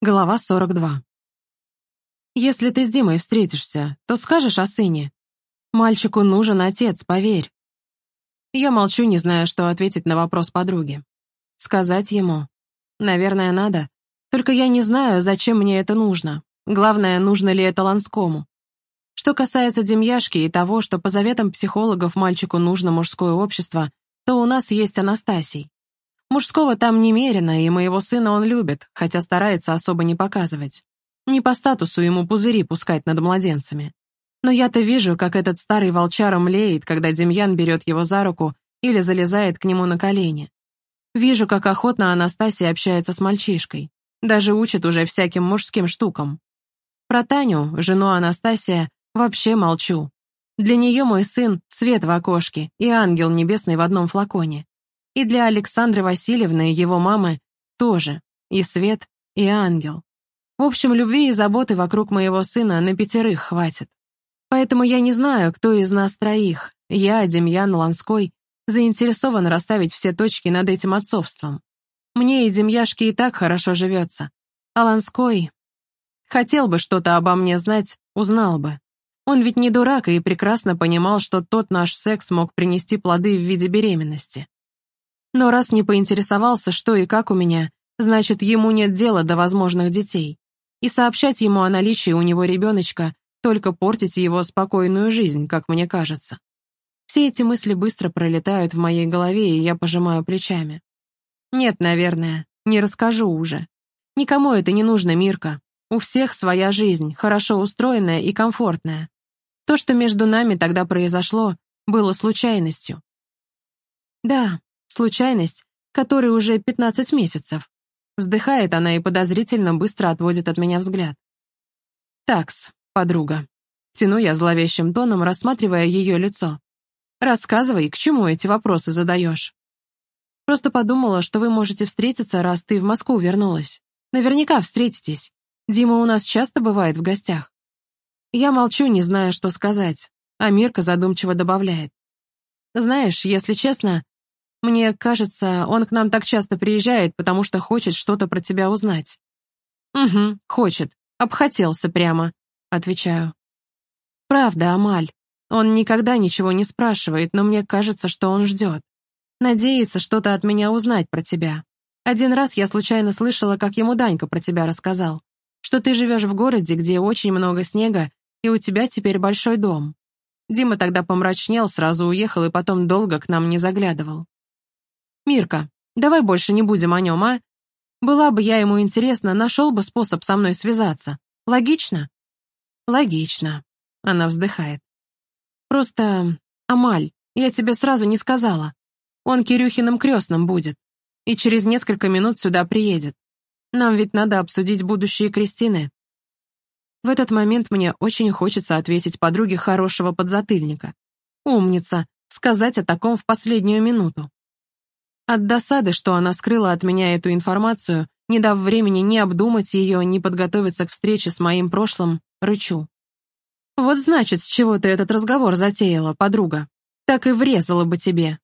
Глава 42. Если ты с Димой встретишься, то скажешь о сыне. Мальчику нужен отец, поверь. Я молчу, не зная, что ответить на вопрос подруги. Сказать ему? Наверное, надо. Только я не знаю, зачем мне это нужно. Главное, нужно ли это Ланскому. Что касается Демьяшки и того, что по заветам психологов мальчику нужно мужское общество, то у нас есть Анастасий. Мужского там немерено, и моего сына он любит, хотя старается особо не показывать. Не по статусу ему пузыри пускать над младенцами. Но я-то вижу, как этот старый волчара млеет, когда Демьян берет его за руку или залезает к нему на колени. Вижу, как охотно Анастасия общается с мальчишкой. Даже учит уже всяким мужским штукам. Про Таню, жену Анастасия, вообще молчу. Для нее мой сын — свет в окошке и ангел небесный в одном флаконе. И для Александры Васильевны, его мамы, тоже. И свет, и ангел. В общем, любви и заботы вокруг моего сына на пятерых хватит. Поэтому я не знаю, кто из нас троих, я, Демьян Ланской, заинтересован расставить все точки над этим отцовством. Мне и Демьяшке и так хорошо живется. А Ланской... Хотел бы что-то обо мне знать, узнал бы. Он ведь не дурак и прекрасно понимал, что тот наш секс мог принести плоды в виде беременности. Но раз не поинтересовался, что и как у меня, значит, ему нет дела до возможных детей. И сообщать ему о наличии у него ребеночка только портить его спокойную жизнь, как мне кажется. Все эти мысли быстро пролетают в моей голове, и я пожимаю плечами. Нет, наверное, не расскажу уже. Никому это не нужно, Мирка. У всех своя жизнь, хорошо устроенная и комфортная. То, что между нами тогда произошло, было случайностью. Да, Случайность, которой уже 15 месяцев. Вздыхает она и подозрительно быстро отводит от меня взгляд. «Такс, подруга». Тяну я зловещим тоном, рассматривая ее лицо. «Рассказывай, к чему эти вопросы задаешь?» Просто подумала, что вы можете встретиться, раз ты в Москву вернулась. Наверняка встретитесь. Дима у нас часто бывает в гостях. Я молчу, не зная, что сказать, а Мирка задумчиво добавляет. Знаешь, если честно, мне кажется, он к нам так часто приезжает, потому что хочет что-то про тебя узнать». «Угу, хочет. Обхотелся прямо», — отвечаю. «Правда, Амаль. Он никогда ничего не спрашивает, но мне кажется, что он ждет. Надеется что-то от меня узнать про тебя. Один раз я случайно слышала, как ему Данька про тебя рассказал, что ты живешь в городе, где очень много снега, и у тебя теперь большой дом. Дима тогда помрачнел, сразу уехал и потом долго к нам не заглядывал. «Мирка, давай больше не будем о нем, а? Была бы я ему интересна, нашел бы способ со мной связаться. Логично?» «Логично», — она вздыхает. «Просто, Амаль, я тебе сразу не сказала. Он Кирюхиным крестным будет, и через несколько минут сюда приедет. Нам ведь надо обсудить будущее Кристины». В этот момент мне очень хочется ответить подруге хорошего подзатыльника. Умница, сказать о таком в последнюю минуту. От досады, что она скрыла от меня эту информацию, не дав времени ни обдумать ее, ни подготовиться к встрече с моим прошлым, рычу. «Вот значит, с чего ты этот разговор затеяла, подруга. Так и врезала бы тебе».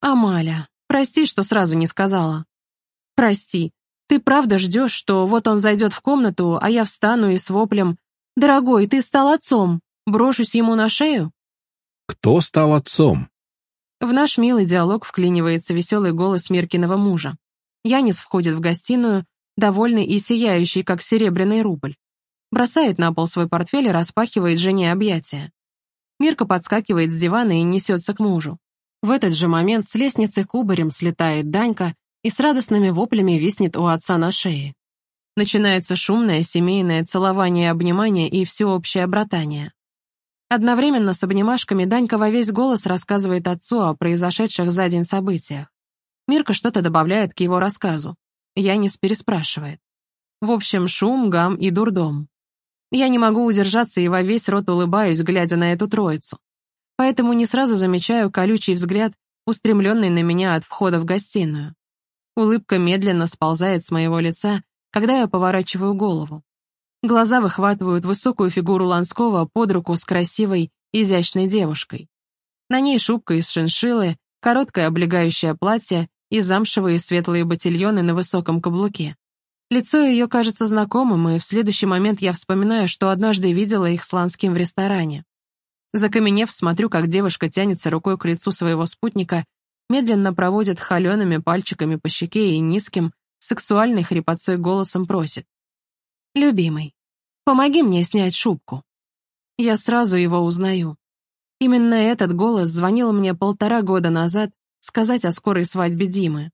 «Амаля, прости, что сразу не сказала». «Прости. Ты правда ждешь, что вот он зайдет в комнату, а я встану и с воплем «Дорогой, ты стал отцом. Брошусь ему на шею?» «Кто стал отцом?» В наш милый диалог вклинивается веселый голос Миркиного мужа. Янис входит в гостиную, довольный и сияющий, как серебряный рубль. Бросает на пол свой портфель и распахивает жене объятия. Мирка подскакивает с дивана и несется к мужу. В этот же момент с лестницы кубарем слетает Данька и с радостными воплями виснет у отца на шее. Начинается шумное семейное целование, обнимание и всеобщее братание. Одновременно с обнимашками Данька во весь голос рассказывает отцу о произошедших за день событиях. Мирка что-то добавляет к его рассказу. Янис переспрашивает. В общем, шум, гам и дурдом. Я не могу удержаться и во весь рот улыбаюсь, глядя на эту троицу. Поэтому не сразу замечаю колючий взгляд, устремленный на меня от входа в гостиную. Улыбка медленно сползает с моего лица, когда я поворачиваю голову. Глаза выхватывают высокую фигуру Ланского под руку с красивой, изящной девушкой. На ней шубка из шиншиллы, короткое облегающее платье и замшевые светлые ботильоны на высоком каблуке. Лицо ее кажется знакомым, и в следующий момент я вспоминаю, что однажды видела их с Ланским в ресторане. Закаменев, смотрю, как девушка тянется рукой к лицу своего спутника, медленно проводит холеными пальчиками по щеке и низким, сексуальной хрипотцой голосом просит. «Любимый, помоги мне снять шубку». Я сразу его узнаю. Именно этот голос звонил мне полтора года назад сказать о скорой свадьбе Димы.